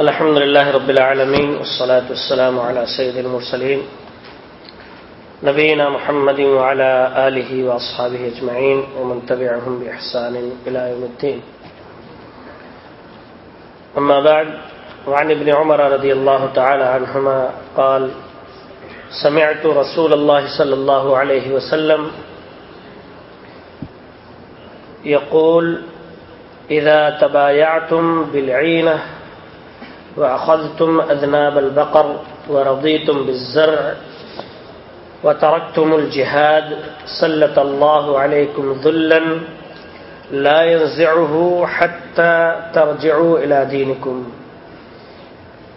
الحمد لله رب العالمين والصلاة والسلام على سيد المرسلين نبينا محمد وعلى آله وأصحابه أجمعين ومن تبعهم بإحسان إلى يوم الدين. أما بعد، وعن ابن عمر رضي الله تعالى عنهما قال سمعت رسول الله صلى الله عليه وسلم يقول إذا تبايعتم بالعينة وأخذتم أذناب البقر ورضيتم بالزرع وتركتم الجهاد، سلط الله عليكم ذلا لا ينزعه حتى ترجعوا إلى دينكم.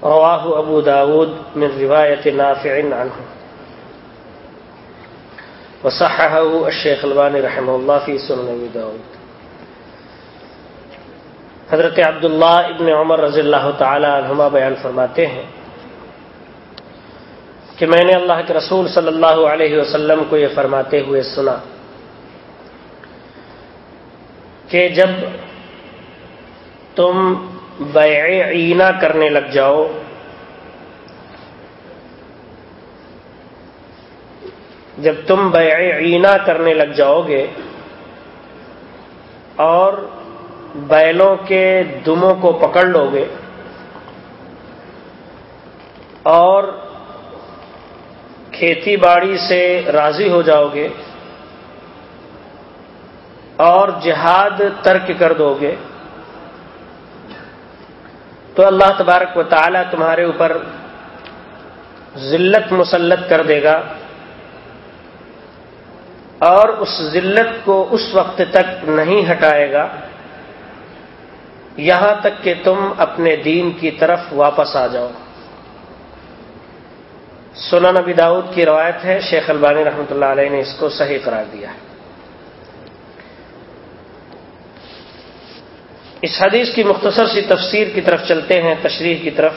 رواه أبو داود من رواية نافع عنه. وصححه الشيخ الباني رحمه الله في سنن أبي داود. حضرت عبداللہ ابن عمر رضی اللہ تعالی عنہما بیان فرماتے ہیں کہ میں نے اللہ کے رسول صلی اللہ علیہ وسلم کو یہ فرماتے ہوئے سنا کہ جب تم بیع عینہ کرنے لگ جاؤ، جب تم بیع عینہ کرنے لگ جاؤ گے اور بیلوں کے دموں کو پکڑ لو گے اور کھیتی باڑی سے راضی ہو جاؤ گے اور جہاد ترک کر دو گے تو اللہ تبارک و تعالی تمہارے اوپر ذلت مسلط کر دے گا اور اس ذلت کو اس وقت تک نہیں ہٹائے گا یہاں تک کہ تم اپنے دین کی طرف واپس آ جاؤ۔ سنا نبی داؤد کی روایت ہے، شیخ البانی رحمۃ اللہ علیہ نے اس کو صحیح قرار دیا ہے۔ اس حدیث کی مختصر سی تفسیر کی طرف چلتے ہیں، تشریح کی طرف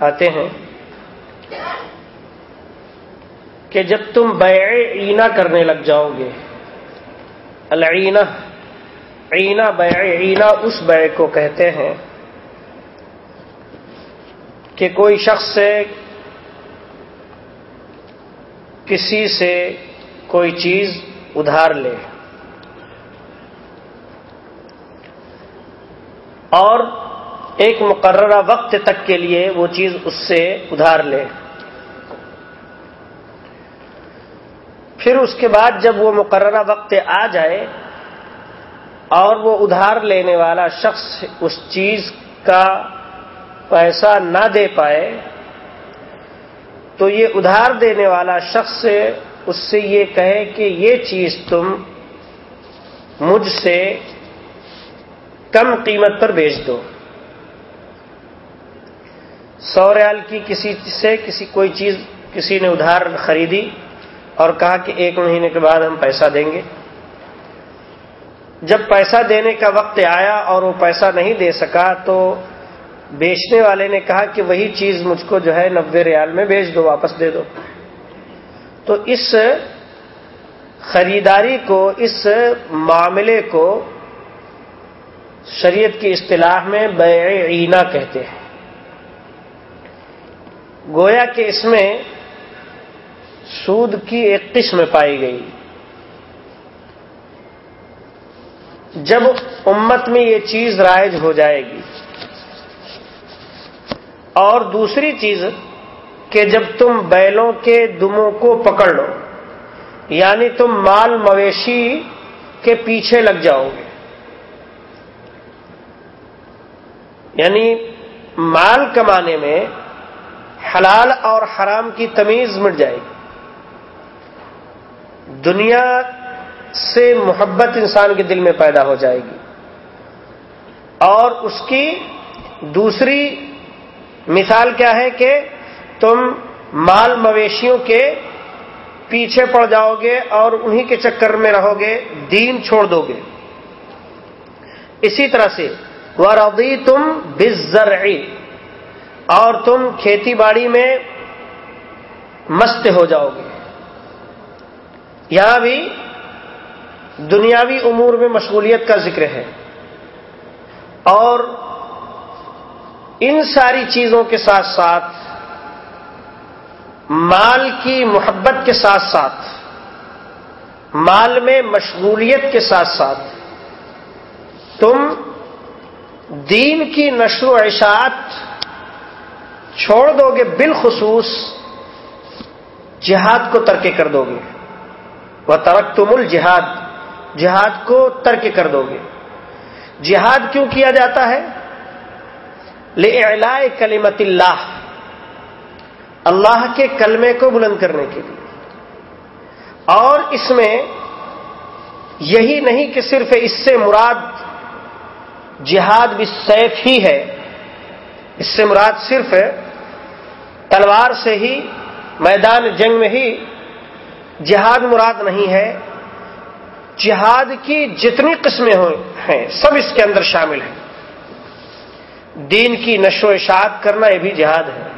آتے ہیں۔ کہ جب تم بیع عینہ کرنے لگ جاؤ گے، العینہ عینہ بیع عینہ اس بیع کو کہتے ہیں کہ کوئی شخص سے کسی سے کوئی چیز ادھار لے اور ایک مقررہ وقت تک کے لیے وہ چیز اس سے ادھار لے پھر اس کے بعد جب وہ مقررہ وقت آ جائے اور وہ ادھار لینے والا شخص اس چیز کا پیسہ نہ دے پائے، تو یہ ادھار دینے والا شخص اس سے یہ کہے کہ یہ چیز تم مجھ سے کم قیمت پر بیچ دو۔ سو ریال کی کسی سے کسی کوئی چیز کسی نے ادھار خریدی اور کہا کہ ایک مہینے کے بعد ہم پیسہ دیں گے۔ جب پیسہ دینے کا وقت آیا اور وہ پیسہ نہیں دے سکا تو بیچنے والے نے کہا کہ وہی چیز مجھ کو جو ہے نبے ریال میں بیچ دو، واپس دے دو۔ تو اس خریداری کو، اس معاملے کو شریعت کی اصطلاح میں بیع کہتے ہیں۔ گویا کہ اس میں سود کی ایک قسم پائی گئی۔ جب امت میں یہ چیز رائج ہو جائے گی۔ اور دوسری چیز کہ جب تم بیلوں کے دموں کو پکڑ لو یعنی تم مال مویشی کے پیچھے لگ جاؤ گے۔ یعنی مال کمانے میں حلال اور حرام کی تمیز مٹ جائے گی۔ دنیا سے محبت انسان کے دل میں پیدا ہو جائے گی۔ اور اس کی دوسری مثال کیا ہے کہ تم مال مویشیوں کے پیچھے پڑ جاؤ گے اور انہی کے چکر میں رہو گے، دین چھوڑ دو گے۔ اسی طرح سے ورضی تم اور تم کھیتی باڑی میں مست ہو جاؤ گے۔ یہاں بھی دنیاوی امور میں مشغولیت کا ذکر ہے اور ان ساری چیزوں کے ساتھ ساتھ مال کی محبت کے ساتھ ساتھ مال میں مشغولیت کے ساتھ ساتھ تم دین کی نشر و اشاعت چھوڑ دو گے بالخصوص جہاد کو ترک کر دو گے۔ وہ ترک تم الجہاد جہاد کو ترک کر دو گے۔ جہاد کیوں کیا جاتا ہے؟ لیے کلیمت اللہ اللہ کے کلمے کو بلند کرنے کے لیے۔ اور اس میں یہی نہیں کہ صرف اس سے مراد جہاد بھی سیف ہی ہے، اس سے مراد صرف تلوار سے ہی، میدان جنگ میں ہی جہاد مراد نہیں ہے۔ جہاد کی جتنی قسمیں ہیں، سب اس کے اندر شامل ہیں۔ دین کی نشو و اشاعت کرنا یہ بھی جہاد ہے۔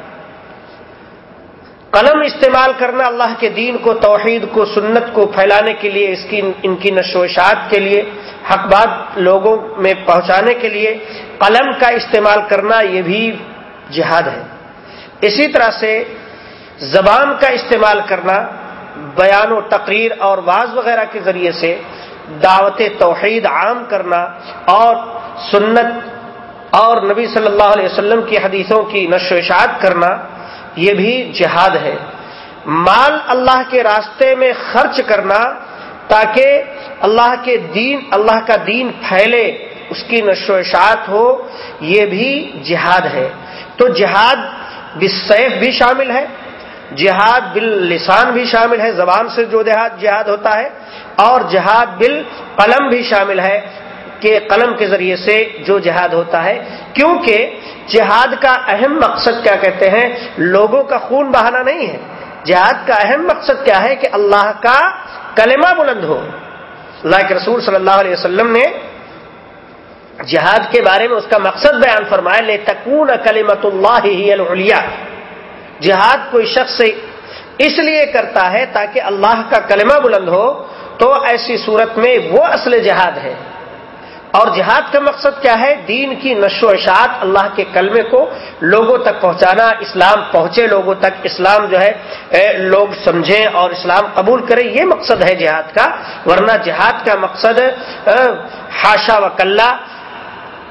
قلم استعمال کرنا اللہ کے دین کو، توحید کو، سنت کو پھیلانے کے لیے، اس کی ان کی نشو و اشاعت کے لیے، حق بات لوگوں میں پہنچانے کے لیے قلم کا استعمال کرنا یہ بھی جہاد ہے۔ اسی طرح سے زبان کا استعمال کرنا بیان و تقریر اور واز وغیرہ کے ذریعے سے دعوت توحید عام کرنا اور سنت اور نبی صلی اللہ علیہ وسلم کی حدیثوں کی نشو اشاعت کرنا، یہ بھی جہاد ہے۔ مال اللہ کے راستے میں خرچ کرنا تاکہ اللہ کے دین، اللہ کا دین پھیلے، اس کی نشو اشاعت ہو، یہ بھی جہاد ہے۔ تو جہاد بالسیف بھی شامل ہے جہاد باللسان بھی شامل ہے، زبان سے جو جہاد جہاد ہوتا ہے، اور جہاد بال قلم بھی شامل ہے کہ قلم کے ذریعے سے جو جہاد ہوتا ہے، کیونکہ جہاد کا اہم مقصد کیا کہتے ہیں؟ لوگوں کا خون بہانا نہیں ہے۔ جہاد کا اہم مقصد کیا ہے؟ کہ اللہ کا کلمہ بلند ہو۔ اللہ کے رسول صلی اللہ علیہ وسلم نے جہاد کے بارے میں اس کا مقصد بیان فرمایا لے تکون کلیمت اللہ ہی جہاد کوئی شخص اس لیے کرتا ہے تاکہ اللہ کا کلمہ بلند ہو، تو ایسی صورت میں وہ اصل جہاد ہے۔ اور جہاد کا مقصد کیا ہے؟ دین کی نشو و اشاعت اللہ کے کلمے کو لوگوں تک پہنچانا، اسلام پہنچے، لوگوں تک اسلام جو ہے لوگ سمجھیں اور اسلام قبول کریں، یہ مقصد ہے جہاد کا۔ ورنہ جہاد کا مقصد ہاشا و کلّا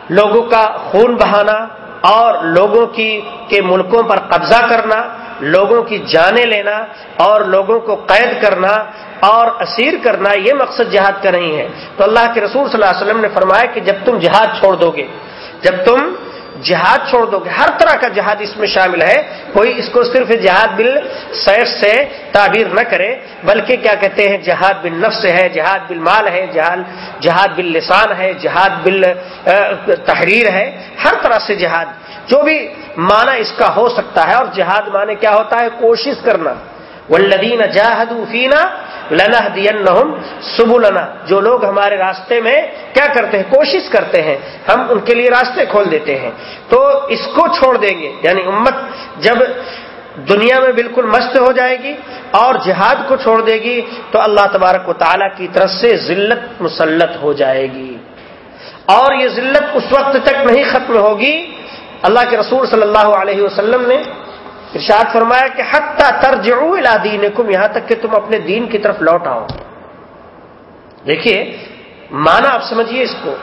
لوگوں کا خون بہانا اور لوگوں کی کے ملکوں پر قبضہ کرنا، لوگوں کی جانیں لینا اور لوگوں کو قید کرنا اور اسیر کرنا، یہ مقصد جہاد کا نہیں ہے۔ تو اللہ کے رسول صلی اللہ علیہ وسلم نے فرمایا کہ جب تم جہاد چھوڑ دو گے، جب تم جہاد چھوڑ دو گے۔ ہر طرح کا جہاد اس میں شامل ہے۔ کوئی اس کو صرف جہاد بل سیف سے تعبیر نہ کرے، بلکہ کیا کہتے ہیں، جہاد بل نفس ہے، جہاد بل مال ہے، جہاد بل لسان ہے، جہاد بل تحریر ہے۔ ہر طرح سے جہاد۔ جو بھی معنی اس کا ہو سکتا ہے، اور جہاد معنی کیا ہوتا ہے؟ کوشش کرنا۔ ولدین جاہد فینا لنا دین سب جو لوگ ہمارے راستے میں کیا کرتے ہیں؟ کوشش کرتے ہیں۔ ہم ان کے لیے راستے کھول دیتے ہیں۔ تو اس کو چھوڑ دیں گے۔ یعنی امت جب دنیا میں بالکل مست ہو جائے گی اور جہاد کو چھوڑ دے گی، تو اللہ تبارک و تعالیٰ کی طرف سے ذلت مسلط ہو جائے گی۔ اور یہ ذلت اس وقت تک نہیں ختم ہوگی۔ اللہ کے رسول صلی اللہ علیہ وسلم نے ارشاد فرمایا کہ حتہ ترجعو الى دینکم، یہاں تک کہ تم اپنے دین کی طرف لوٹ آؤ۔ دیکھیے مانا آپ سمجھیے اس کو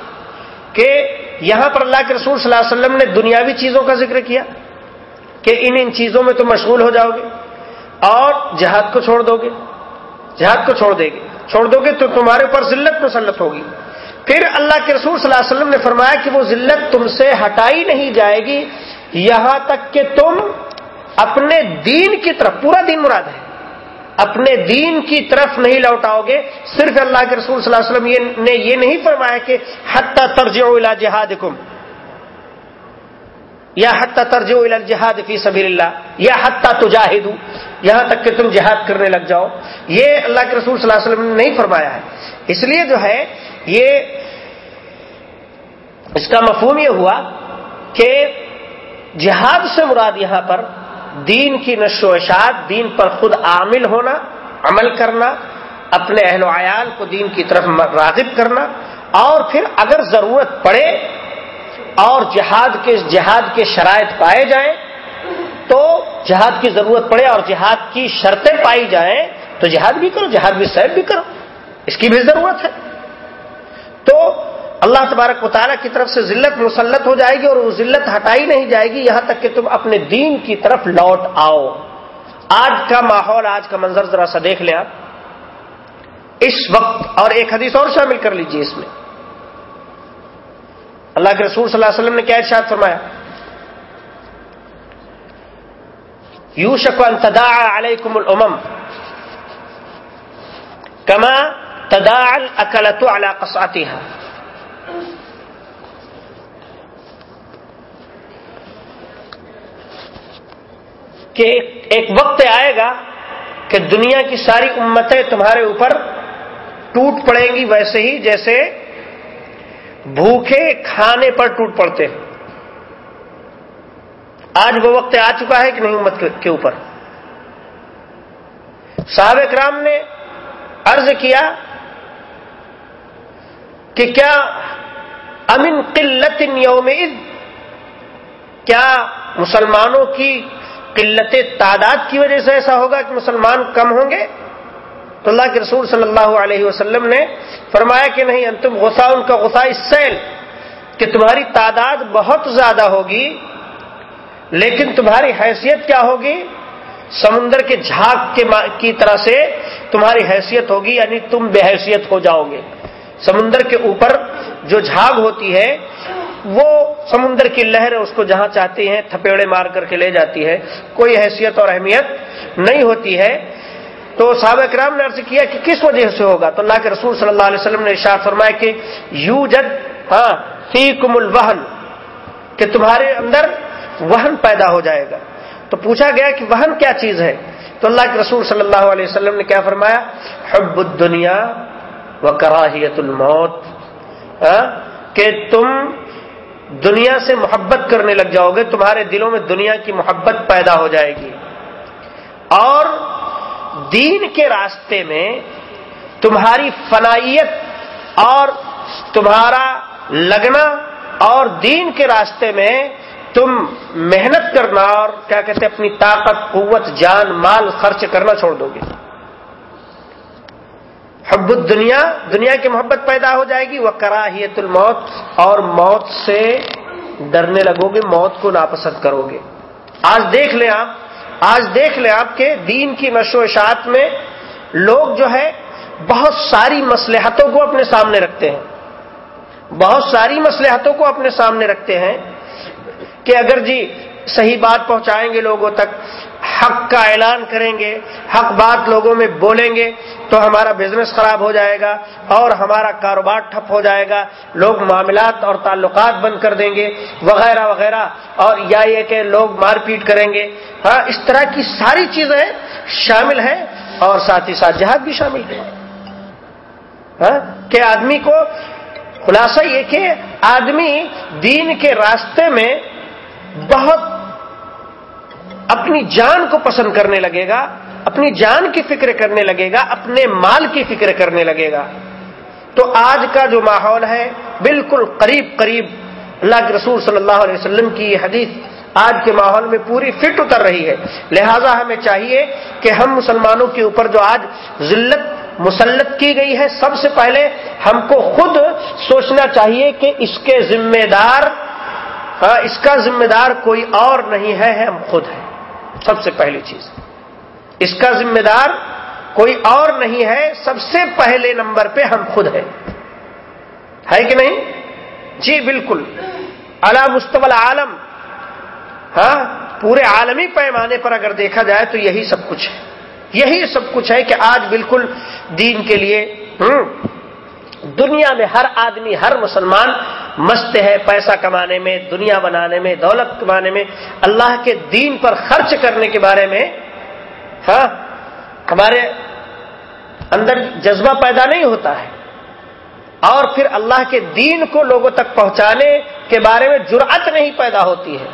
کہ یہاں پر اللہ کے رسول صلی اللہ علیہ وسلم نے دنیاوی چیزوں کا ذکر کیا کہ ان ان چیزوں میں تم مشغول ہو جاؤ گے اور جہاد کو چھوڑ دو گے۔ جہاد کو چھوڑ دے گے۔ چھوڑ دو گے تو تمہارے اوپر ذلت مسلط ہوگی۔ پھر اللہ کے رسول صلی اللہ علیہ وسلم نے فرمایا کہ وہ ذلت تم سے ہٹائی نہیں جائے گی۔ یہاں تک کہ تم اپنے دین کی طرف، پورا دین مراد ہے۔ اپنے دین کی طرف نہیں لوٹاؤ گے۔ صرف اللہ کے رسول صلی اللہ علیہ وسلم نے یہ نہیں فرمایا کہ حتہ ترج الا جہاد یا حتہ ترج جہاد فی سبیل اللہ یا حتہ تجاہد یہاں تک کہ تم جہاد کرنے لگ جاؤ۔ یہ اللہ کے رسول صلی اللہ علیہ وسلم نے نہیں فرمایا ہے۔ اس لیے جو ہے، یہ اس کا مفہوم یہ ہوا کہ جہاد سے مراد یہاں پر دین کی نشو و اشاعت، دین پر خود عامل ہونا، عمل کرنا، اپنے اہل و عیال کو دین کی طرف راغب کرنا، اور پھر اگر ضرورت پڑے اور جہاد کے جہاد کے شرائط پائے جائیں، تو جہاد کی ضرورت پڑے اور جہاد کی شرطیں پائی جائیں، تو جہاد بھی کرو، جہاد بھی صحب بھی کرو، اس کی بھی ضرورت ہے۔ تو اللہ تبارک مطالعہ کی طرف سے ذلت مسلط ہو جائے گی اور وہ ذلت ہٹائی نہیں جائے گی یہاں تک کہ تم اپنے دین کی طرف لوٹ آؤ۔ آج کا ماحول، آج کا منظر ذرا سا دیکھ لیں آپ۔ اس وقت اور ایک حدیث اور شامل کر لیجیے اس میں۔ اللہ کے رسول صلی اللہ علیہ وسلم نے کیا ارشاد فرمایا؟ یو شکوان تدا علیکم الامم کما تدا اکلت علی قصاتها کہ ایک وقت آئے گا کہ دنیا کی ساری امتیں تمہارے اوپر ٹوٹ پڑیں گی ویسے ہی جیسے بھوکے کھانے پر ٹوٹ پڑتے ہیں۔ آج وہ وقت آ چکا ہے کہ نہیں امت کے اوپر۔ صاحب کرام نے عرض کیا کہ کیا امن قلت یوم کیا مسلمانوں کی قلت تعداد کی وجہ سے ایسا ہوگا کہ مسلمان کم ہوں گے۔ تو اللہ کے رسول صلی اللہ علیہ وسلم نے فرمایا کہ نہیں، انتم غصہ، ان کا غصہ اس سیل کہ تمہاری تعداد بہت زیادہ ہوگی، لیکن تمہاری حیثیت کیا ہوگی؟ سمندر کے جھاگ کی طرح سے تمہاری حیثیت ہوگی یعنی تم بے حیثیت ہو جاؤ گے۔ سمندر کے اوپر جو جھاگ ہوتی ہے وہ سمندر کی لہر اس کو جہاں چاہتی ہیں تھپیڑے مار کر کے لے جاتی ہے۔ کوئی حیثیت اور اہمیت نہیں ہوتی ہے۔ تو صحابہ کرام نے عرض کیا کہ کس وجہ سے ہوگا؟ تو اللہ کے رسول صلی اللہ علیہ وسلم نے ارشاد فرمایا کہ یو جد ہاں فی کم الوہن، کہ تمہارے اندر وہن پیدا ہو جائے گا۔ تو پوچھا گیا کہ وہن کیا چیز ہے؟ تو اللہ کے رسول صلی اللہ علیہ وسلم نے کیا فرمایا؟ حب الدنیا و کراہیت الموت۔ ہاں، کہ تم دنیا سے محبت کرنے لگ جاؤ گے، تمہارے دلوں میں دنیا کی محبت پیدا ہو جائے گی۔ اور دین کے راستے میں تمہاری فنائیت اور تمہارا لگنا اور دین کے راستے میں تم محنت کرنا اور کیا کہتے ہیں، اپنی طاقت، قوت، جان، مال خرچ کرنا چھوڑ دو گے۔ حب دنیا دنیا کی محبت پیدا ہو جائے گی وہ کراہیت الموت، اور موت سے ڈرنے لگو گے، موت کو ناپسند کرو گے۔ آج دیکھ لیں آپ، آج دیکھ لیں آپ کے دین کی نشو اشاعت میں لوگ جو ہے، بہت ساری مسلحتوں کو اپنے سامنے رکھتے ہیں۔ بہت ساری مسلحتوں کو اپنے سامنے رکھتے ہیں کہ اگر جی صحیح بات پہنچائیں گے لوگوں تک حق کا اعلان کریں گے، حق بات لوگوں میں بولیں گے تو ہمارا بزنس خراب ہو جائے گا اور ہمارا کاروبار ٹھپ ہو جائے گا، لوگ معاملات اور تعلقات بند کر دیں گے، وغیرہ وغیرہ اور یا یہ کہ لوگ مار پیٹ کریں گے۔ ہاں اس طرح کی ساری چیزیں شامل ہیں اور ساتھ ہی ساتھ جہاد بھی شامل ہے ہاں کہ آدمی کو خلاصہ یہ کہ آدمی دین کے راستے میں بہت اپنی جان کو پسند کرنے لگے گا، اپنی جان کی فکر کرنے لگے گا، اپنے مال کی فکر کرنے لگے گا۔ تو آج کا جو ماحول ہے، بالکل قریب قریب اللہ کے رسول صلی اللہ علیہ وسلم کی یہ حدیث آج کے ماحول میں پوری فٹ اتر رہی ہے۔ لہذا ہمیں چاہیے کہ ہم مسلمانوں کے اوپر جو آج ذلت مسلط کی گئی ہے، سب سے پہلے ہم کو خود سوچنا چاہیے کہ اس کے ذمہ دار ہاں، اس کا ذمہ دار کوئی اور نہیں ہے، ہم خود ہیں۔ سب سے پہلی چیز۔ اس کا ذمہ دار کوئی اور نہیں ہے، سب سے پہلے نمبر پہ ہم خود ہیں۔ ہے کہ نہیں؟ جی بالکل۔ اعلی مستقبل عالم ہاں پورے عالمی پیمانے پر اگر دیکھا جائے تو یہی سب کچھ ہے۔ یہی سب کچھ ہے کہ آج بالکل دین کے لیے دنیا میں ہر آدمی، ہر مسلمان مست ہے پیسہ کمانے میں، دنیا بنانے میں، دولت کمانے میں، اللہ کے دین پر خرچ کرنے کے بارے میں ہاں ہمارے اندر جذبہ پیدا نہیں ہوتا ہے۔ اور پھر اللہ کے دین کو لوگوں تک پہنچانے کے بارے میں جرأت نہیں پیدا ہوتی ہے۔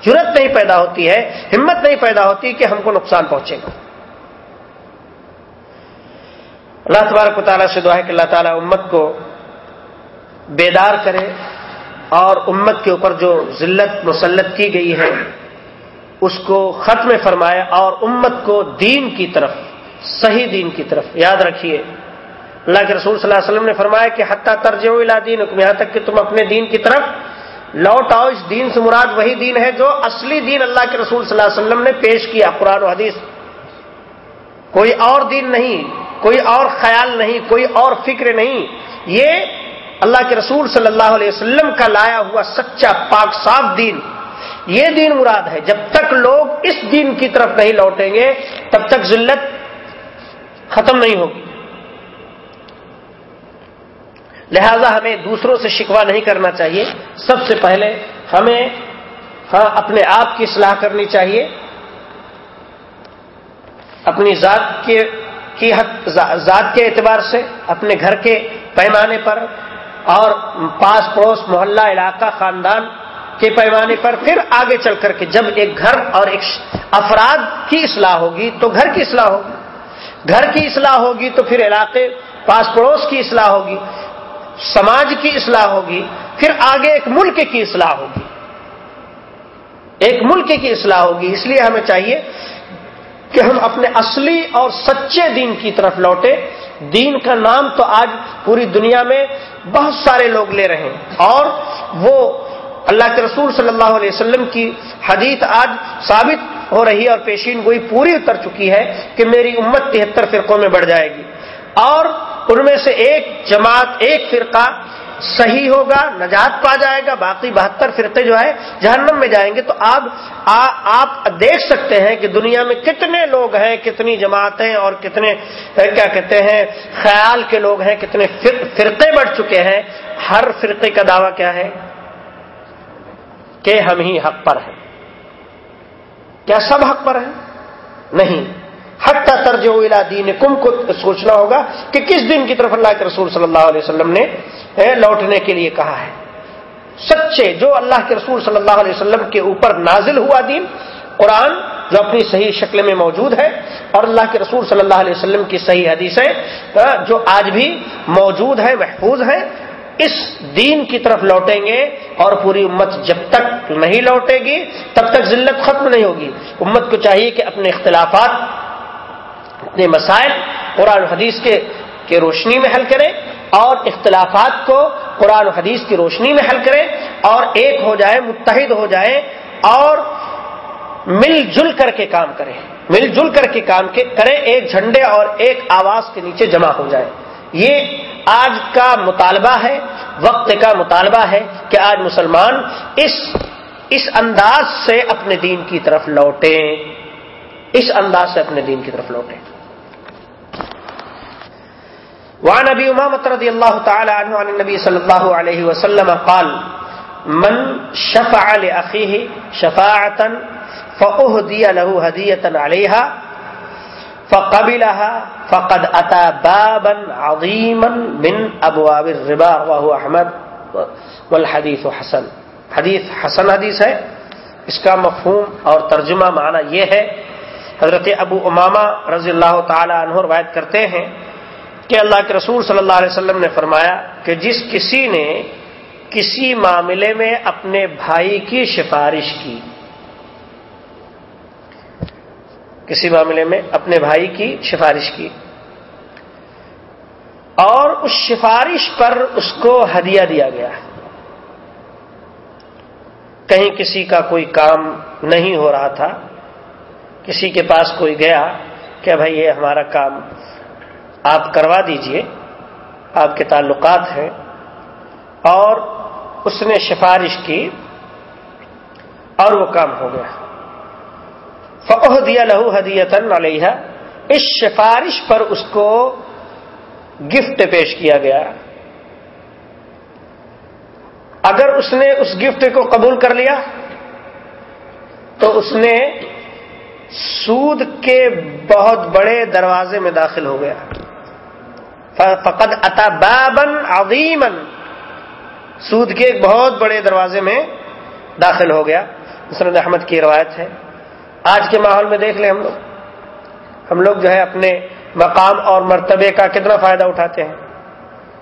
جرت نہیں پیدا ہوتی ہے، ہمت نہیں پیدا ہوتی کہ ہم کو نقصان پہنچے۔ گا اللہ تبارک و تعالیٰ سے دعا ہے کہ اللہ تعالیٰ امت کو بیدار کرے اور امت کے اوپر جو ذلت مسلط کی گئی ہے، اس کو ختم فرمائے اور امت کو دین کی طرف، صحیح دین کی طرف یاد رکھیے۔ اللہ کے رسول صلی اللہ علیہ وسلم نے فرمایا کہ حتیٰ ترجیح الا دین یہاں تک کہ تم اپنے دین کی طرف لوٹ آؤ، اس دین سے مراد وہی دین ہے جو اصلی دین اللہ کے رسول صلی اللہ علیہ وسلم نے پیش کیا، قرآن و حدیث۔ کوئی اور دین نہیں، کوئی اور خیال نہیں، کوئی اور فکر نہیں، یہ اللہ کے رسول صلی اللہ علیہ وسلم کا لایا ہوا سچا پاک صاف دین، یہ دین مراد ہے۔ جب تک لوگ اس دین کی طرف نہیں لوٹیں گے، تب تک ذلت ختم نہیں ہوگی۔ لہذا ہمیں دوسروں سے شکوا نہیں کرنا چاہیے۔ سب سے پہلے ہمیں ہاں اپنے آپ کی اصلاح کرنی چاہیے۔ اپنی ذات کے، کی ذات کے اعتبار سے، اپنے گھر کے پیمانے پر اور پاس پڑوس محلہ علاقہ خاندان کے پیمانے پر پھر آگے چل کر کے جب ایک گھر اور ایک افراد کی اصلاح ہوگی تو گھر کی اصلاح ہوگی۔ گھر کی اصلاح ہوگی تو پھر علاقے پاس پڑوس کی اصلاح ہوگی، سماج کی اصلاح ہوگی، پھر آگے ایک ملک کی اصلاح ہوگی۔ ایک ملک کی اصلاح ہوگی۔ اس لیے ہمیں چاہیے کہ ہم اپنے اصلی اور سچے دین کی طرف لوٹے دین کا نام تو آج پوری دنیا میں بہت سارے لوگ لے رہے ہیں۔ اور وہ اللہ کے رسول صلی اللہ علیہ وسلم کی حدیث آج ثابت ہو رہی ہے اور پیشین گوئی پوری اتر چکی ہے کہ میری امت تہتر فرقوں میں بڑھ جائے گی۔ اور ان میں سے ایک جماعت، ایک فرقہ صحیح ہوگا، نجات پا جائے گا، باقی بہتر فرقے جو ہے جہنم میں جائیں گے۔ تو آپ آپ دیکھ سکتے ہیں کہ دنیا میں کتنے لوگ ہیں، کتنی جماعتیں اور کتنے کیا کہتے ہیں، خیال کے لوگ ہیں، کتنے فرقے بڑھ چکے ہیں۔ ہر فرقے کا دعویٰ کیا ہے؟ کہ ہم ہی حق پر ہیں۔ کیا سب حق پر ہیں؟ نہیں۔ حق کا الا دین کم کو سوچنا ہوگا کہ کس دن کی طرف اللہ کے رسول صلی اللہ علیہ وسلم نے لوٹنے کے لیے کہا ہے۔ سچے، جو اللہ کے رسول صلی اللہ علیہ وسلم کے اوپر نازل ہوا دین، قرآن جو اپنی صحیح شکل میں موجود ہے، اور اللہ کے رسول صلی اللہ علیہ وسلم کی صحیح حدیثیں جو آج بھی موجود ہے محفوظ ہے اس دین کی طرف لوٹیں گے، اور پوری امت جب تک نہیں لوٹے گی، تب تک ذلت ختم نہیں ہوگی۔ امت کو چاہیے کہ اپنے اختلافات اپنے مسائل قرآن حدیث کے کے روشنی میں حل کریں اور اختلافات کو قرآن و حدیث کی روشنی میں حل کریں اور ایک ہو جائے متحد ہو جائے اور مل جل کر کے کام کریں۔ مل جل کر کے کام کریں، ایک جھنڈے اور ایک آواز کے نیچے جمع ہو جائے یہ آج کا مطالبہ ہے، وقت کا مطالبہ ہے کہ آج مسلمان اس اس انداز سے اپنے دین کی طرف لوٹیں۔ اس انداز سے اپنے دین کی طرف لوٹیں۔ وعن ابي امامه رضي الله تعالى عنه عن النبي صلى الله عليه وسلم قال، من شفع لاخيه شفاعه فاهدي له هديه عليها، فقبلها فقد اتى بابا عظيما من ابواب الربا، وهو احمد والحديث حسن. حدیث حسن حدیث ہے۔ اس کا مفہوم اور ترجمہ معنی یہ ہے، حضرت ابو امامہ رضی اللہ تعالی عنہ روایت کرتے ہیں کہ اللہ کے رسول صلی اللہ علیہ وسلم نے فرمایا کہ جس کسی نے کسی معاملے میں اپنے بھائی کی سفارش کی، کسی معاملے میں اپنے بھائی کی سفارش کی، اور اس سفارش پر اس کو ہدیہ دیا گیا۔ کہیں کسی کا کوئی کام نہیں ہو رہا تھا، کسی کے پاس کوئی گیا کہ بھائی یہ ہمارا کام آپ کروا دیجیے، آپ کے تعلقات ہیں، اور اس نے سفارش کی اور وہ کام ہو گیا۔ فوہ دیا لہو حدیتن علیہ اس سفارش پر اس کو گفٹ پیش کیا گیا۔ اگر اس نے اس گفٹ کو قبول کر لیا، تو اس نے سود کے بہت بڑے دروازے میں داخل ہو گیا۔ فقد اتا بابن عظیمن سود کے ایک بہت بڑے دروازے میں داخل ہو گیا۔ مسرد احمد کی روایت ہے۔ آج کے ماحول میں دیکھ لیں ہم لوگ۔ ہم لوگ جو ہے اپنے مقام اور مرتبے کا کتنا فائدہ اٹھاتے ہیں۔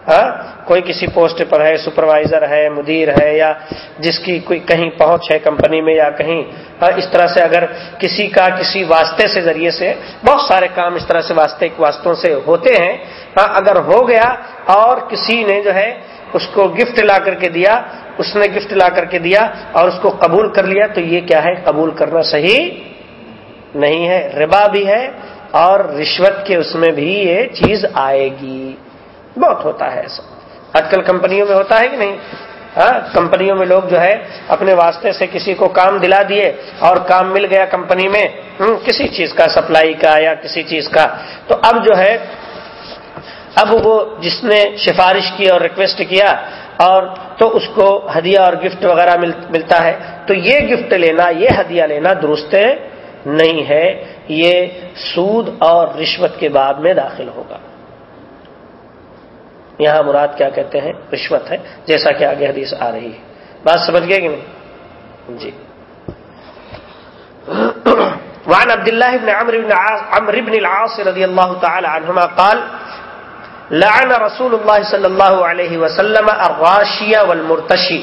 ہاں؟ کوئی کسی پوسٹ پر ہے، سپروائزر ہے، مدیر ہے، یا جس کی کوئی کہیں پہنچ ہے کمپنی میں یا کہیں ہاں اس طرح سے اگر کسی کا کسی واسطے سے ذریعے سے بہت سارے کام اس طرح سے واسطے واسطوں سے ہوتے ہیں ہاں اگر ہو گیا اور کسی نے جو ہے اس کو گفٹ لا کر کے دیا، اس نے گفٹ لا کر کے دیا اور اس کو قبول کر لیا، تو یہ کیا ہے؟ قبول کرنا صحیح نہیں ہے، ربا بھی ہے اور رشوت کے اس میں بھی یہ چیز آئے گی۔ بہت ہوتا ہے ایسا۔ آج کل کمپنیوں میں ہوتا ہے کہ نہیں؟ ہاں کمپنیوں میں لوگ جو ہے اپنے واسطے سے کسی کو کام دلا دیے اور کام مل گیا کمپنی میں کسی چیز کا سپلائی کا یا کسی چیز کا۔ تو اب جو ہے، اب وہ جس نے سفارش کی اور ریکویسٹ کیا اور تو اس کو ہدیہ اور گفٹ وغیرہ ملتا ہے۔ تو یہ گفٹ لینا، یہ ہدیہ لینا درست نہیں ہے، یہ سود اور رشوت کے بعد میں داخل ہوگا۔ یہاں مراد کیا کہتے ہیں؟ رشوت ہے، جیسا کہ آگے حدیث آ رہی ہے۔ بات سمجھ گئے کہ نہیں؟ جی۔ وعن عبد الله بن عمرو بن عمرو بن العاص رضي الله تعالى عنهما قال، لعن رسول الله صلى الله عليه وسلم الغاشية والمرتشي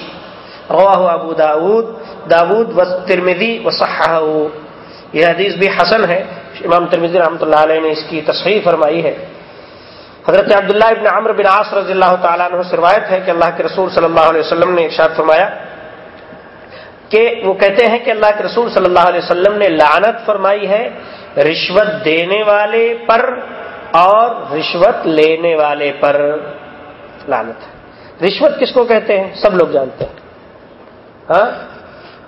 رواه ابو داود داود والترمذي وصححه یہ حدیث بھی حسن ہے۔ امام ترمزی رحمۃ اللہ علیہ نے اس کی تصحیح فرمائی ہے۔ حضرت عبداللہ ابن عمر بن عاص رضی اللہ تعالیٰ عنہ سے روایت ہے کہ اللہ کے رسول صلی اللہ علیہ وسلم نے ارشاد فرمایا کہ وہ کہتے ہیں کہ اللہ کے رسول صلی اللہ علیہ وسلم نے لعنت فرمائی ہے رشوت دینے والے پر اور رشوت لینے والے پر لعنت رشوت کس کو کہتے ہیں؟ سب لوگ جانتے ہیں۔ ہاں؟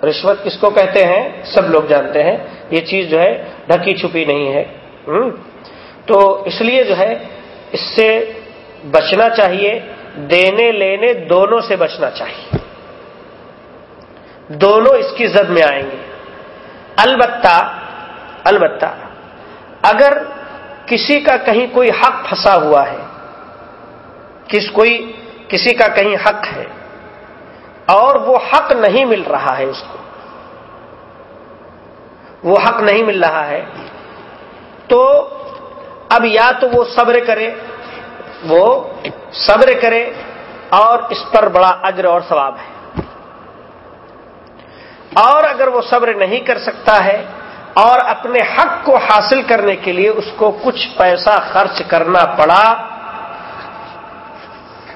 رشوت کس کو کہتے ہیں؟ سب لوگ جانتے ہیں۔ یہ چیز جو ہے ڈھکی چھپی نہیں ہے۔ تو اس لیے جو ہے اس سے بچنا چاہیے، دینے لینے دونوں سے بچنا چاہیے۔ دونوں اس کی زد میں آئیں گے۔ البتہ البتہ، اگر کسی کا کہیں کوئی حق پھنسا ہوا ہے، کس کوئی، کسی کا کہیں حق ہے، اور وہ حق نہیں مل رہا ہے اس کو، وہ حق نہیں مل رہا ہے، تو اب یا تو وہ صبر کرے، وہ صبر کرے اور اس پر بڑا اجر اور ثواب ہے۔ اور اگر وہ صبر نہیں کر سکتا ہے اور اپنے حق کو حاصل کرنے کے لیے اس کو کچھ پیسہ خرچ کرنا پڑا،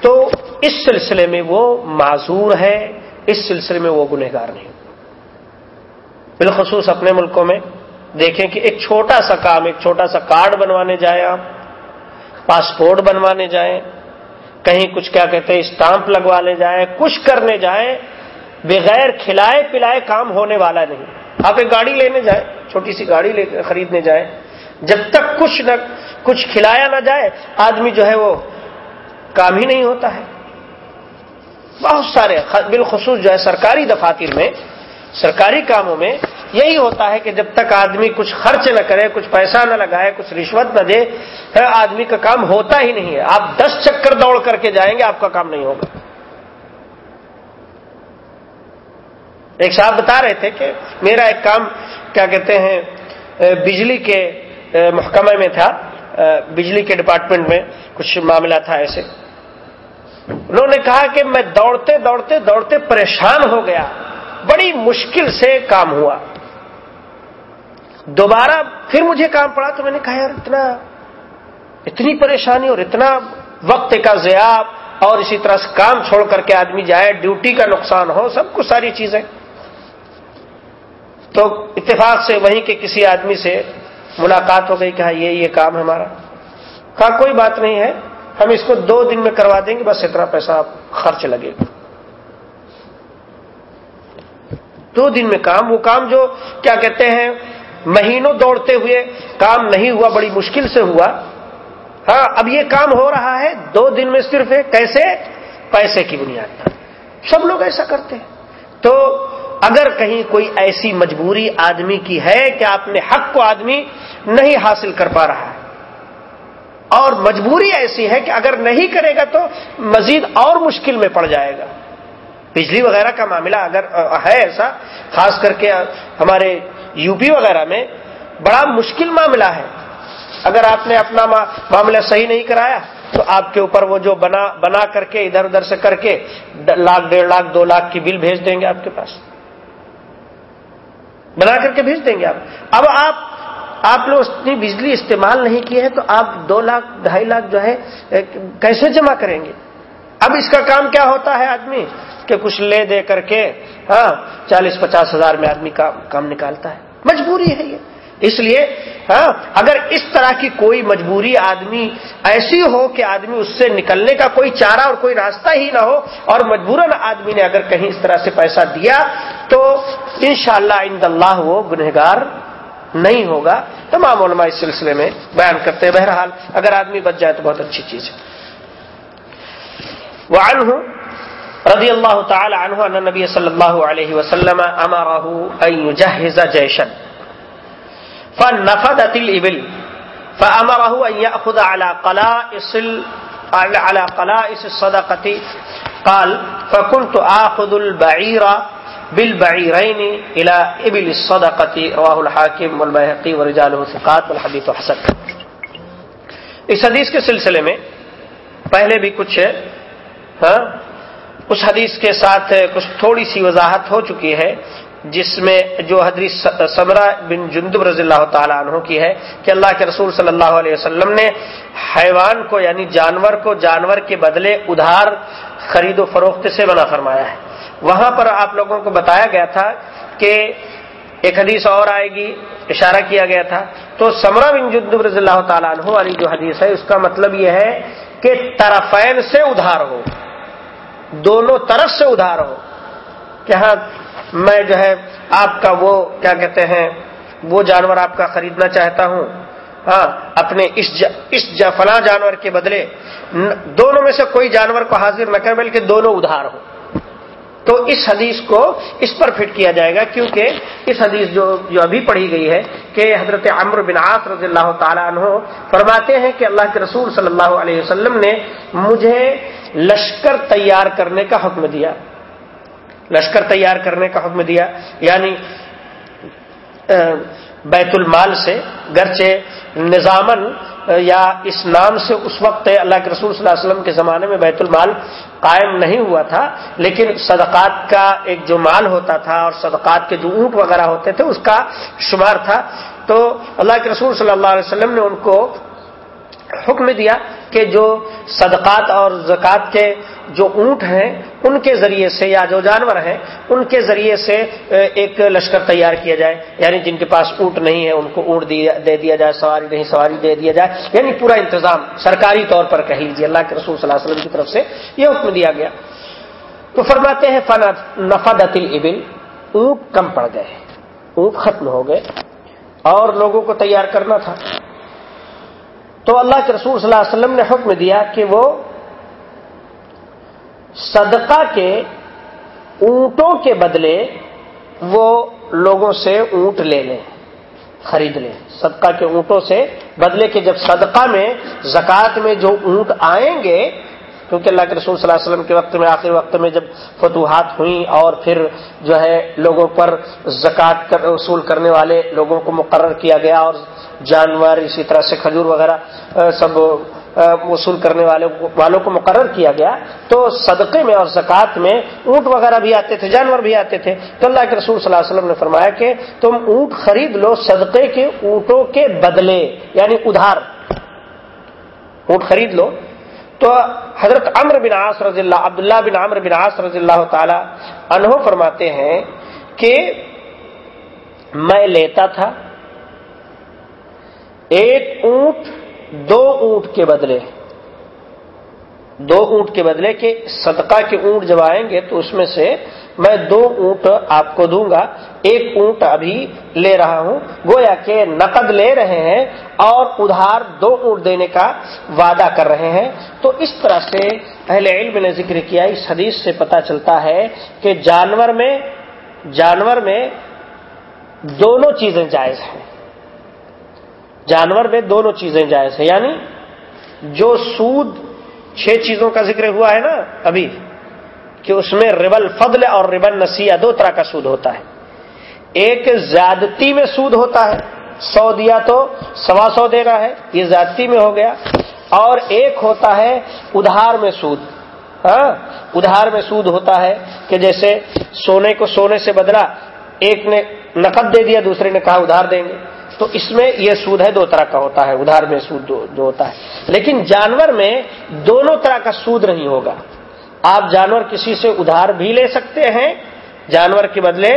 تو اس سلسلے میں وہ معذور ہے، اس سلسلے میں وہ گنہگار نہیں۔ بالخصوص اپنے ملکوں میں۔ دیکھیں کہ ایک چھوٹا سا کام، ایک چھوٹا سا کارڈ بنوانے جائیں آپ، پاسپورٹ بنوانے جائیں، کہیں کچھ کیا کہتے ہیں، اسٹامپ لگوانے جائیں، کچھ کرنے جائیں، بغیر کھلائے پلائے کام ہونے والا نہیں۔ آپ ایک گاڑی لینے جائیں، چھوٹی سی گاڑی لے خریدنے جائیں، جب تک کچھ نہ کچھ کھلایا نہ جائے، آدمی جو ہے وہ کام ہی نہیں ہوتا ہے۔ بہت سارے بالخصوص جو ہے سرکاری دفاتر میں، سرکاری کاموں میں یہی ہوتا ہے کہ جب تک آدمی کچھ خرچ نہ کرے، کچھ پیسہ نہ لگائے، کچھ رشوت نہ دے آدمی کا کام ہوتا ہی نہیں ہے۔ آپ دس چکر دوڑ کر کے جائیں گے، آپ کا کام نہیں ہوگا۔ ایک صاحب بتا رہے تھے کہ میرا ایک کام، کیا کہتے ہیں بجلی کے محکمہ میں تھا۔ بجلی کے ڈپارٹمنٹ میں کچھ معاملہ تھا ایسے۔ انہوں نے کہا کہ میں دوڑتے دوڑتے دوڑتے پریشان ہو گیا۔ بڑی مشکل سے کام ہوا۔ دوبارہ پھر مجھے کام پڑا تو میں نے کہا یار اتنا اتنی پریشانی اور اتنا وقت کا ضیاع اور اسی طرح سے کام چھوڑ کر کے آدمی جائے، ڈیوٹی کا نقصان ہو، سب کچھ ساری چیزیں۔ تو اتفاق سے وہیں کے کسی آدمی سے ملاقات ہو گئی، کہا یہ یہ کام ہمارا۔ کہا کوئی بات نہیں ہے، ہم اس کو دو دن میں کروا دیں گے، بس اتنا پیسہ خرچ لگے۔ گا دو دن میں کام، وہ کام جو کیا کہتے ہیں مہینوں دوڑتے ہوئے کام نہیں ہوا، بڑی مشکل سے ہوا۔ ہاں اب یہ کام ہو رہا ہے، دو دن میں صرف کیسے؟ پیسے کی بنیاد پر۔ سب لوگ ایسا کرتے ہیں۔ تو اگر کہیں کوئی ایسی مجبوری آدمی کی ہے کہ اپنے حق کو آدمی نہیں حاصل کر پا رہا ہے، اور مجبوری ایسی ہے کہ اگر نہیں کرے گا تو مزید اور مشکل میں پڑ جائے گا۔ بجلی وغیرہ کا معاملہ اگر ہے ایسا، خاص کر کے ہمارے یو پی وغیرہ میں بڑا مشکل معاملہ ہے۔ اگر آپ نے اپنا معاملہ صحیح نہیں کرایا، تو آپ کے اوپر وہ جو بنا بنا کر کے ادھر ادھر سے کر کے لاکھ، ڈیڑھ لاکھ، دو لاکھ کی بل بھیج دیں گے آپ کے پاس۔ بنا کر کے بھیج دیں گے آپ۔ اب آپ آپ لوگ اتنی بجلی استعمال نہیں کیے ہیں، تو آپ دو لاکھ، ڈھائی لاکھ جو ہے کیسے جمع کریں گے؟ اب اس کا کام کیا ہوتا ہے آدمی؟ کہ کچھ لے دے کر کے ہاں چالیس پچاس ہزار میں آدمی کام نکالتا ہے۔ مجبوری ہے یہ۔ اس لیے ہاں اگر اس طرح کی کوئی مجبوری آدمی ایسی ہو کہ آدمی اس سے نکلنے کا کوئی چارہ اور کوئی راستہ ہی نہ ہو، اور مجبوراً آدمی نے اگر کہیں اس طرح سے پیسہ دیا، تو انشاءاللہ شاء اللہ وہ گنہگار نہیں ہوگا۔ تمام علماء اس سلسلے میں بیان کرتے ہیں۔ بہرحال، اگر آدمی بچ جائے تو بہت اچھی چیز ہے۔ وہ رضی اللہ تعالی عنہ ان نبی صلی اللہ علیہ وسلم امره ان يجهز جيشا فنفدت الابل فامره ان ياخذ على قلائص على قلائص الصدقه قال فكنت اخذ البعير بالبعيرين الى ابل الصدقه رواه الحاكم والبيهقي ورجاله ثقات والحديث حسن. اس حدیث کے سلسلے میں پہلے بھی کچھ اس حدیث کے ساتھ کچھ تھوڑی سی وضاحت ہو چکی ہے، جس میں جو حدیث سمرا بن جندب رضی اللہ تعالیٰ عنہ کی ہے کہ اللہ کے رسول صلی اللہ علیہ وسلم نے حیوان کو یعنی جانور کو جانور کے بدلے ادھار خرید و فروخت سے منع فرمایا ہے۔ وہاں پر آپ لوگوں کو بتایا گیا تھا کہ ایک حدیث اور آئے گی، اشارہ کیا گیا تھا۔ تو سمرا بن جندب رضی اللہ تعالیٰ عنہ والی جو حدیث ہے، اس کا مطلب یہ ہے کہ طرفین سے ادھار ہو۔ دونوں طرف سے ادھار ہو کہ ہاں میں جو ہے آپ کا وہ کیا کہتے ہیں، وہ جانور آپ کا خریدنا چاہتا ہوں۔ ہاں اپنے اس جا اس جا، فلاں جانور کے بدلے دونوں میں سے کوئی جانور کو حاضر نہ کر بلکہ دونوں ادھار ہو تو اس حدیث کو اس پر فٹ کیا جائے گا، کیونکہ اس حدیث جو جو ابھی پڑھی گئی ہے کہ حضرت عمر بن عاص رضی اللہ تعالیٰ عنہ فرماتے ہیں کہ اللہ کے رسول صلی اللہ علیہ وسلم نے مجھے لشکر تیار کرنے کا حکم دیا۔ لشکر تیار کرنے کا حکم دیا۔ یعنی بیت المال سے، گرچہ نظامن یا اس نام سے اس وقت اللہ کے رسول صلی اللہ علیہ وسلم کے زمانے میں بیت المال قائم نہیں ہوا تھا، لیکن صدقات کا ایک جو مال ہوتا تھا اور صدقات کے جو اونٹ وغیرہ ہوتے تھے، اس کا شمار تھا۔ تو اللہ کے رسول صلی اللہ علیہ وسلم نے ان کو حکم دیا کہ جو صدقات اور زکوٰۃ کے جو اونٹ ہیں، ان کے ذریعے سے یا جو جانور ہیں، ان کے ذریعے سے ایک لشکر تیار کیا جائے۔ یعنی جن کے پاس اونٹ نہیں ہے، ان کو اونٹ دے دیا جائے، سواری نہیں، سواری دے دیا جائے۔ یعنی پورا انتظام سرکاری طور پر کہہ لیجیے اللہ کے رسول صلی اللہ علیہ وسلم کی طرف سے یہ حکم دیا گیا۔ تو فرماتے ہیں نفد ابل اونٹ کم پڑ گئے، اونٹ ختم ہو گئے اور لوگوں کو تیار کرنا تھا۔ تو اللہ کے رسول صلی اللہ علیہ وسلم نے حکم دیا کہ وہ صدقہ کے اونٹوں کے بدلے وہ لوگوں سے اونٹ لے لیں، خرید لیں۔ صدقہ کے اونٹوں سے بدلے کے جب صدقہ میں، زکوٰۃ میں جو اونٹ آئیں گے کیونکہ اللہ کے رسول صلی اللہ علیہ وسلم کے وقت میں، آخری وقت میں جب فتوحات ہوئیں اور پھر جو ہے لوگوں پر زکوٰۃ وصول کرنے والے لوگوں کو مقرر کیا گیا اور جانور، اسی طرح سے کھجور وغیرہ سب وصول کرنے والے والوں کو مقرر کیا گیا تو صدقے میں اور زکوٰۃ میں اونٹ وغیرہ بھی آتے تھے، جانور بھی آتے تھے۔ تو اللہ کے رسول صلی اللہ علیہ وسلم نے فرمایا کہ تم اونٹ خرید لو صدقے کے اونٹوں کے بدلے یعنی ادھار۔ اونٹ خرید لو۔ تو حضرت عمر بن عاص رضی اللہ عبداللہ بن عمر بن عاص رضی اللہ تعالی انہوں فرماتے ہیں کہ میں لیتا تھا ایک اونٹ دو اونٹ کے بدلے۔ دو اونٹ کے بدلے کہ صدقہ کے اونٹ جب آئیں گے تو اس میں سے میں دو اونٹ آپ کو دوں گا، ایک اونٹ ابھی لے رہا ہوں۔ گویا کہ نقد لے رہے ہیں اور ادھار دو اونٹ دینے کا وعدہ کر رہے ہیں۔ تو اس طرح سے اہل علم نے ذکر کیا، اس حدیث سے پتا چلتا ہے کہ جانور میں جانور میں دونوں چیزیں جائز ہیں۔ جانور میں دونوں چیزیں جائز ہیں یعنی جو سود چھ چیزوں کا ذکر ہوا ہے نا ابھی، کہ اس میں ریبل فضل اور ریبل نسیہ دو طرح کا سود ہوتا ہے۔ ایک زیادتی میں سود ہوتا ہے، سو دیا تو سوا سو دے رہا ہے، یہ زیادتی میں ہو گیا۔ اور ایک ہوتا ہے ادھار میں سود۔ ہاں ادھار میں سود ہوتا ہے کہ جیسے سونے کو سونے سے بدلا، ایک نے نقد دے دیا، دوسرے نے کہا ادھار دیں گے۔ تو اس میں یہ سود ہے، دو طرح کا ہوتا ہے، ادھار میں سود جو ہوتا ہے۔ لیکن جانور میں دونوں طرح کا سود نہیں ہوگا۔ آپ جانور کسی سے ادھار بھی لے سکتے ہیں، جانور کے بدلے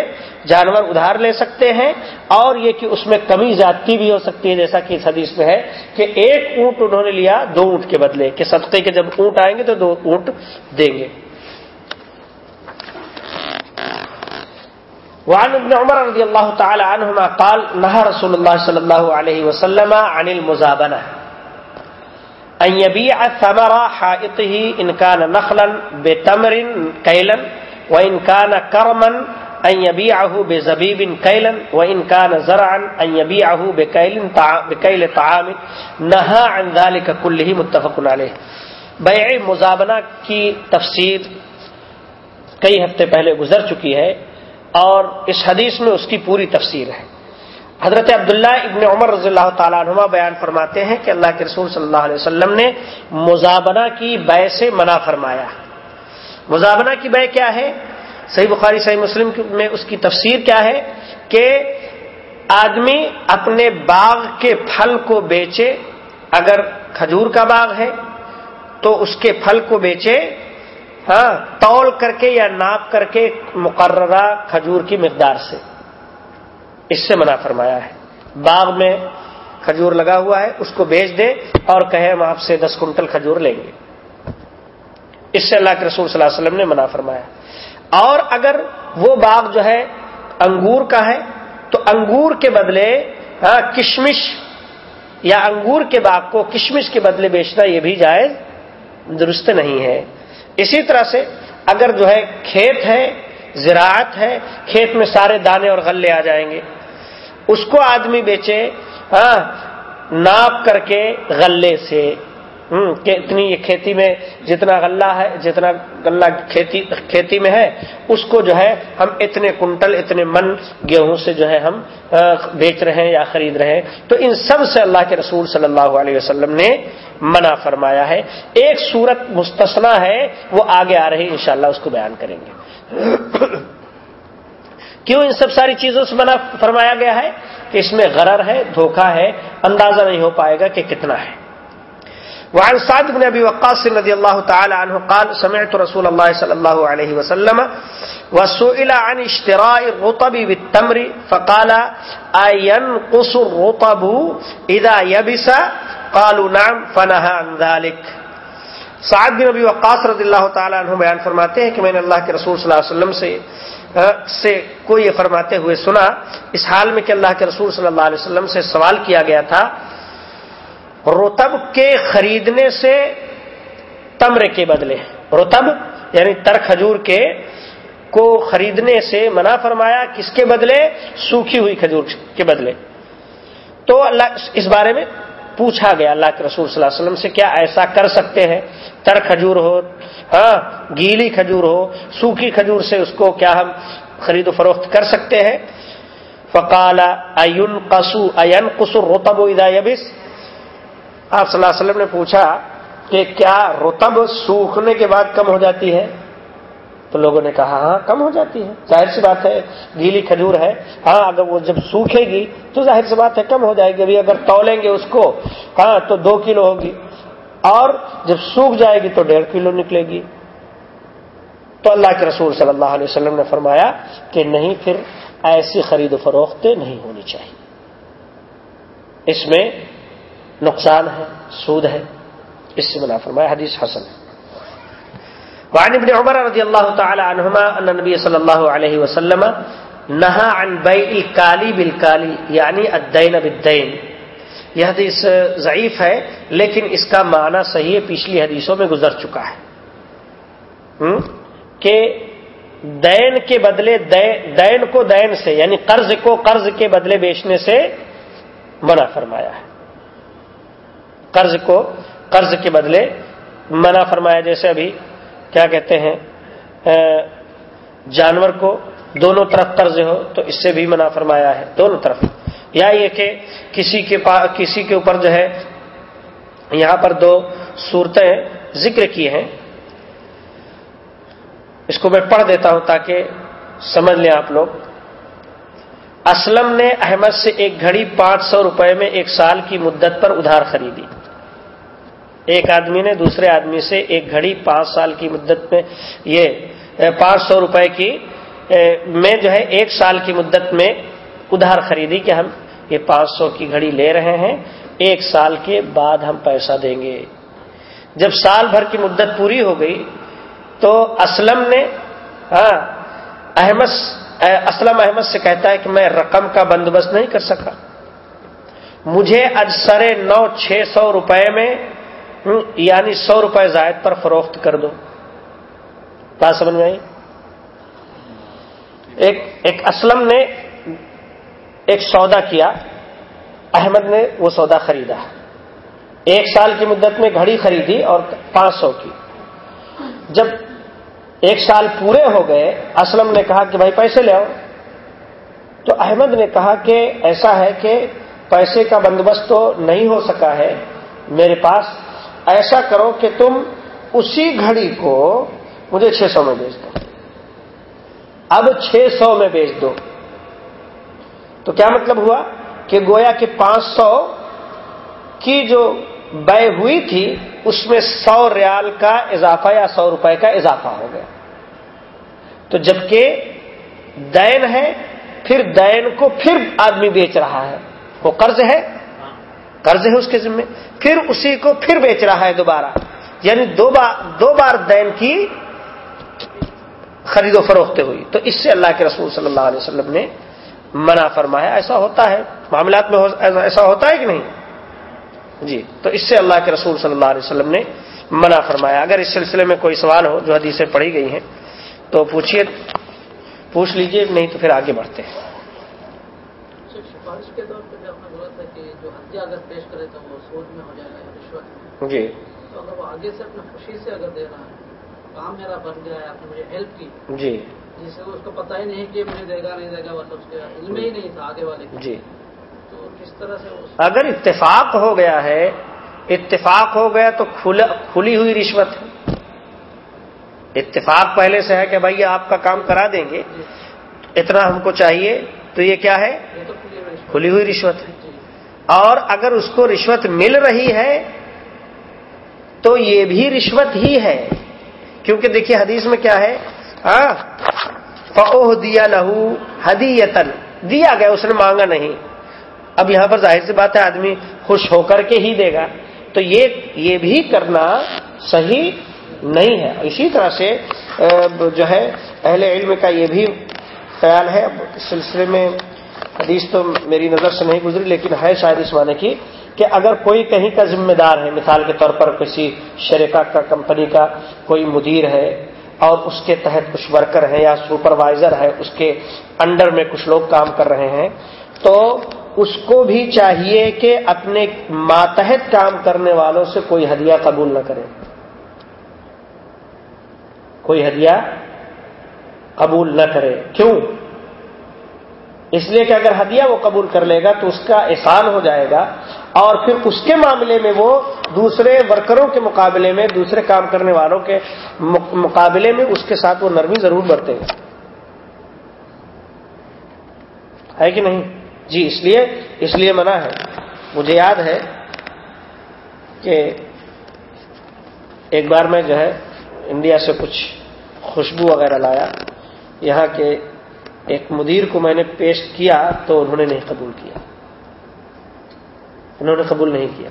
جانور ادھار لے سکتے ہیں، اور یہ کہ اس میں کمی زیادتی بھی ہو سکتی ہے، جیسا کہ اس حدیث میں ہے کہ ایک اونٹ انہوں نے لیا، دو اونٹ کے بدلے، کہ صدقے کے جب اونٹ آئیں گے تو دو اونٹ دیں گے۔ وعن ابن عمر رضی اللہ تعالی عنہما قال نہا رسول اللہ صلی اللہ علیہ وسلم عن المزابنہ ان يبيع ثمر حائطه ان كان نخلا بتمر كيلا وان كان كرما ان يبيعه بزبيب كيلا وان كان زرعا ان يبيعه بكيل بكيل طعام. نهى عن ذلك كله متفق عليه. بیع مزابنہ کی تفسیر کئی ہفتے پہلے گزر چکی ہے۔ اور اس حدیث میں اس کی پوری تفسیر ہے۔ حضرت عبداللہ ابن عمر رضی اللہ تعالیٰ عنہ بیان فرماتے ہیں کہ اللہ کے رسول صلی اللہ علیہ وسلم نے مزابنہ کی بے سے منع فرمایا۔ مزابنہ کی بے کیا ہے؟ صحیح بخاری، صحیح مسلم میں اس کی تفسیر کیا ہے کہ آدمی اپنے باغ کے پھل کو بیچے، اگر کھجور کا باغ ہے تو اس کے پھل کو بیچے ہاں تول کر کے یا ناپ کر کے مقررہ کھجور کی مقدار سے۔ اس سے منع فرمایا ہے۔ باغ میں کھجور لگا ہوا ہے، اس کو بیچ دے اور کہے ہم آپ سے دس کنٹل کھجور لیں گے۔ اس سے اللہ کے رسول صلی اللہ علیہ وسلم نے منع فرمایا۔ اور اگر وہ باغ جو ہے انگور کا ہے، تو انگور کے بدلے ہاں کشمش یا انگور کے باغ کو کشمش کے بدلے بیچنا یہ بھی جائز درست نہیں ہے۔ اسی طرح سے اگر جو ہے کھیت ہے، زراعت ہے، کھیت میں سارے دانے اور غلے آ جائیں گے، اس کو آدمی بیچے ہاں ناپ کر کے غلے سے کہ اتنی یہ کھیتی میں جتنا غلہ ہے، جتنا غلہ کھیتی کھیتی میں ہے، اس کو جو ہے ہم اتنے کنٹل، اتنے من گیہوں سے جو ہے ہم بیچ رہے ہیں یا خرید رہے ہیں۔ تو ان سب سے اللہ کے رسول صلی اللہ علیہ وسلم نے منع فرمایا ہے۔ ایک صورت مستثنا ہے، وہ آگے آ رہی، انشاءاللہ اس کو بیان کریں گے۔ کیوں ان سب ساری چیزوں سے منع فرمایا گیا ہے؟ کہ اس میں غرر ہے، دھوکہ ہے، اندازہ نہیں ہو پائے گا کہ کتنا ہے۔ وعن سعد بن ابي وقاص رضي الله تعالى عنه قال سمعت رسول الله صلى الله عليه وسلم وسئل عن اشتراء الرطب بالتمر فقال اينقص الرطب اذا يبس؟ قالوا نعم فنهى عن ذلك. سعد بن ابی وقاص رضی اللہ تعالی عنہ بیان فرماتے ہیں کہ میں نے اللہ کے رسول صلی اللہ علیہ وسلم سے سے کو یہ فرماتے ہوئے سنا، اس حال میں کہ اللہ کے رسول صلی اللہ علیہ وسلم سے سوال کیا گیا تھا رتب کے خریدنے سے تمر کے بدلے رتب یعنی تر کھجور کے کو خریدنے سے منع فرمایا کس کے بدلے؟ سوکھی ہوئی کھجور کے بدلے۔ تو اللہ اس بارے میں پوچھا گیا اللہ کے رسول صلی اللہ علیہ وسلم سے کیا ایسا کر سکتے ہیں؟ تر کھجور ہو ہاں گیلی کھجور ہو، سوکھی کھجور سے اس کو کیا ہم خرید و فروخت کر سکتے ہیں؟ فقال این قصو این قصر روتب ادا یبس؟ آپ صلی اللہ علیہ وسلم نے پوچھا کہ کیا رتب سوکھنے کے بعد کم ہو جاتی ہے؟ تو لوگوں نے کہا ہاں کم ہو جاتی ہے۔ ظاہر سی بات ہے، گیلی کھجور ہے۔ ہاں اگر وہ جب سوکھے گی تو ظاہر سی بات ہے، کم ہو جائے گی۔ ابھی اگر تولیں گے اس کو ہاں تو دو کلو ہوگی۔ اور جب سوکھ جائے گی تو ڈیڑھ کلو نکلے گی۔ تو اللہ کے رسول صلی اللہ علیہ وسلم نے فرمایا کہ نہیں، پھر ایسی خرید و فروخت نہیں ہونی چاہیے۔ اس میں نقصان ہے، سود ہے۔ اس سے بنا فرمایا، حدیث حسن ہے۔ وعن ابن عمر رضی اللہ تعالی عنہما ان نبی صلی اللہ علیہ وسلم نہا عن بیع الکالی بالکالی یعنی الدین بالدین۔ یہ حدیث ضعیف ہے، لیکن اس کا معنی صحیح پچھلی حدیثوں میں گزر چکا ہے۔ کہ دین کے بدلے دین کو دین سے یعنی قرض کو قرض کے بدلے بیچنے سے منع فرمایا ہے۔ قرض کو، قرض کے بدلے منع فرمایا، جیسے ابھی کیا کہتے ہیں جانور کو دونوں طرف قرض ہو تو اس سے بھی منع فرمایا ہے، دونوں طرف۔ یا یہ کہ کسی کے پا، کسی کے اوپر جو ہے یہاں پر دو صورتیں ذکر کی ہیں۔ اس کو میں پڑھ دیتا ہوں تاکہ سمجھ لیں آپ لوگ۔ اسلم نے احمد سے ایک گھڑی پانچ سو روپے میں ایک سال کی مدت پر ادھار خریدی۔ ایک آدمی نے دوسرے آدمی سے ایک گھڑی پانچ سال کی مدت میں یہ پانچ سو روپے کی میں جو ہے ایک سال کی مدت میں ادھار خریدی کہ ہم یہ پانچ سو کی گھڑی لے رہے ہیں، ایک سال کے بعد ہم پیسہ دیں گے۔ جب سال بھر کی مدت پوری ہو گئی تو اسلم نے ہاں احمد اسلم احمد سے کہتا ہے کہ میں رقم کا بندوبست نہیں کر سکا۔ مجھے اج سرے نو، چھ سو روپے میں یعنی سو روپے زائد پر فروخت کر دو۔ بات سمجھ میں آئی؟ ایک ایک اسلم نے ایک سودا کیا، احمد نے وہ سودا خریدا۔ ایک سال کی مدت میں گھڑی خریدی اور پانچ سو کی۔ جب ایک سال پورے ہو گئے، اسلم نے کہا کہ بھائی پیسے لے آؤ۔ تو احمد نے کہا کہ ایسا ہے کہ پیسے کا بندوبست تو نہیں ہو سکا ہے، میرے پاس ایسا کرو کہ تم اسی گھڑی کو مجھے چھ سو میں بیچ دو۔ اب چھ سو میں بیچ دو۔ تو کیا مطلب ہوا کہ گویا کہ پانچ سو کی جو بے ہوئی تھی، اس میں سو ریال کا اضافہ یا سو روپے کا اضافہ ہو گیا۔ تو جبکہ دین ہے، پھر دین کو پھر آدمی بیچ رہا ہے۔ وہ قرض ہے۔ قرض ہے اس کے ذمے، پھر اسی کو پھر بیچ رہا ہے دوبارہ۔ یعنی دو بار دو بار دین کی خرید و فروخت ہوئی۔ تو اس سے اللہ کے رسول صلی اللہ علیہ وسلم نے منع فرمایا، ایسا ہوتا ہے؟ معاملات میں ایسا ہوتا ہے کہ نہیں؟ جی تو اس سے اللہ کے رسول صلی اللہ علیہ وسلم نے منع فرمایا۔ اگر اس سلسلے میں کوئی سوال ہو، جو حدیثیں پڑھی گئی ہیں، تو پوچھیے پوچھ لیجیے، نہیں تو پھر آگے بڑھتے ہیں سفارش کے طور پہ آپ نے بولا تھا ہتھیار اگر پیش کرے تو وہ سوچ میں ہو جائے گا رشوت جی۔ تو اگر وہ آگے سے اپنے خوشی سے اگر دے رہا ہے کام میرا بن گیا ہے آپ نے مجھے ہیلپ کی۔ جی۔ جس سے اس کو پتہ ہی نہیں کہ مجھے دے گا نہیں دے گا مطلب اس کے علم ہی نہیں تھا آگے والے جی۔ تو کس طرح سے اگر اتفاق ہو گیا ہے اتفاق ہو گیا تو کھلی ہوئی رشوت ہے۔ اتفاق پہلے سے ہے کہ بھائی آپ کا کام کرا دیں گے۔ اتنا ہم کو چاہیے تو یہ کیا ہے؟ یہ تو کھلی ہوئی رشوت ہے۔ جی اور اگر اس کو رشوت مل رہی ہے تو یہ بھی رشوت ہی ہے۔ کیونکہ دیکھیے حدیث میں کیا ہے؟ فوہ دیا لہو ہدیتن دیا گیا، اس نے مانگا نہیں۔ اب یہاں پر ظاہر سی بات ہے، آدمی خوش ہو کر کے ہی دے گا۔ تو یہ یہ بھی کرنا صحیح نہیں ہے۔ اسی طرح سے جو ہے، اہل علم کا یہ بھی خیال ہے۔ سلسلے میں حدیث تو میری نظر سے نہیں گزری، لیکن ہے شاید اس معنی کی کہ اگر کوئی کہیں کا ذمہ دار ہے، مثال کے طور پر کسی شرکا کا، کمپنی کا کوئی مدیر ہے اور اس کے تحت کچھ ورکر ہیں یا سپروائزر ہے، اس کے انڈر میں کچھ لوگ کام کر رہے ہیں، تو اس کو بھی چاہیے کہ اپنے ماتحت کام کرنے والوں سے کوئی ہدیہ قبول نہ کرے۔ کوئی ہدیہ قبول نہ کرے۔ کیوں؟ اس لیے کہ اگر ہدیہ وہ قبول کر لے گا تو اس کا احسان ہو جائے گا اور پھر اس کے معاملے میں وہ دوسرے ورکروں کے مقابلے میں، دوسرے کام کرنے والوں کے مقابلے میں اس کے ساتھ وہ نرمی ضرور برتے گا ہے کہ نہیں؟ جی اس لیے اس لیے منع ہے۔ مجھے یاد ہے کہ ایک بار میں جو ہے انڈیا سے کچھ خوشبو وغیرہ لایا۔ یہاں کے ایک مدیر کو میں نے پیش کیا تو انہوں نے نہیں قبول کیا۔ انہوں نے قبول نہیں کیا۔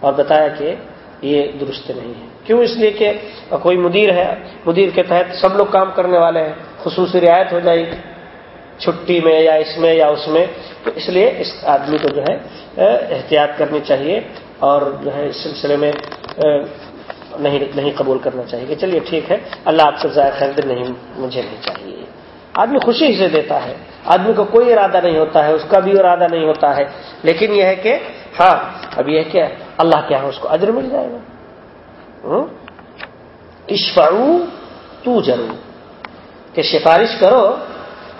اور بتایا کہ یہ درست نہیں ہے۔ کیوں اس لیے کہ کوئی مدیر ہے، مدیر کے تحت سب لوگ کام کرنے والے ہیں، خصوصی رعایت ہو جائے گی چھٹی میں یا اس میں یا اس میں۔ تو اس لیے اس آدمی کو جو ہے احتیاط کرنی چاہیے اور جو ہے اس سلسلے میں نہیں نہیں قبول کرنا چاہیے۔ کہ چلیے ٹھیک ہے، اللہ آپ سے ضائع خرید نہیں، مجھے نہیں چاہیے۔ آدمی خوشی سے دیتا ہے۔ آدمی کو کوئی ارادہ نہیں ہوتا ہے، اس کا بھی ارادہ نہیں ہوتا ہے۔ لیکن یہ ہے کہ ہاں اب یہ کہ اللہ کے یہاں اس کو اجر مل جائے گا۔ اشفعو تو ضرور کہ سفارش کرو،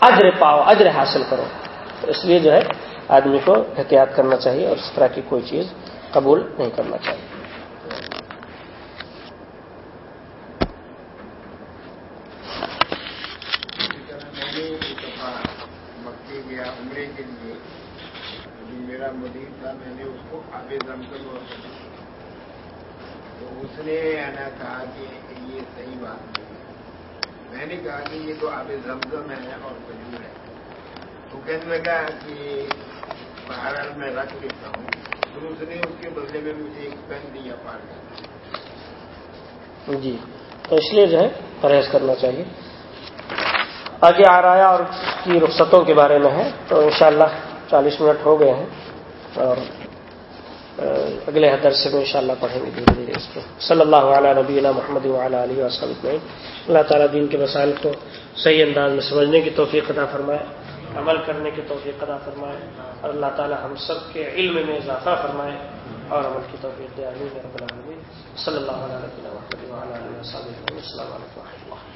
اجر پاؤ، اجر حاصل کرو۔ تو اس لیے جو ہے، آدمی کو احتیاط کرنا چاہیے اور اس طرح کی کوئی چیز قبول نہیں کرنا چاہیے مکی گیا عمرے کے لیے میرا مدیر تھا میں نے اس کو آگے دم کر تو اس نے آنا کہا کہ یہ صحیح بات نہیں میں نے کہا کہ یہ تو آب زمزم ہے اور کجور ہے تو کہنے لگا کہ بہرحال میں رکھ لیتا ہوں۔ پھر اس نے اس کے بدلے میں مجھے ایک پین دیا پار جی۔ تو اس لیے جو ہے پرہیز کرنا چاہیے۔ آگے آ رہا ہے اور اس کی رخصتوں کے بارے میں ہے۔ تو انشاءاللہ چالیس منٹ ہو گئے ہیں اور اگلے درس سے انشاءاللہ پڑھیں گے دھیرے دھیرے اس کو۔ صلی اللہ علیہ نبینا محمد علیہ علیہ وسلم اللہ تعالیٰ دین کے مسائل کو صحیح انداز میں سمجھنے کی توفیق ادا فرمائے، عمل کرنے کی توفیق ادا فرمائے، اور اللہ تعالیٰ ہم سب کے علم میں اضافہ فرمائے، اور عمل کی توفیق دے رب العالمین۔ صلی اللہ علیہ وسلم السلام علیکم و رحمۃ اللہ۔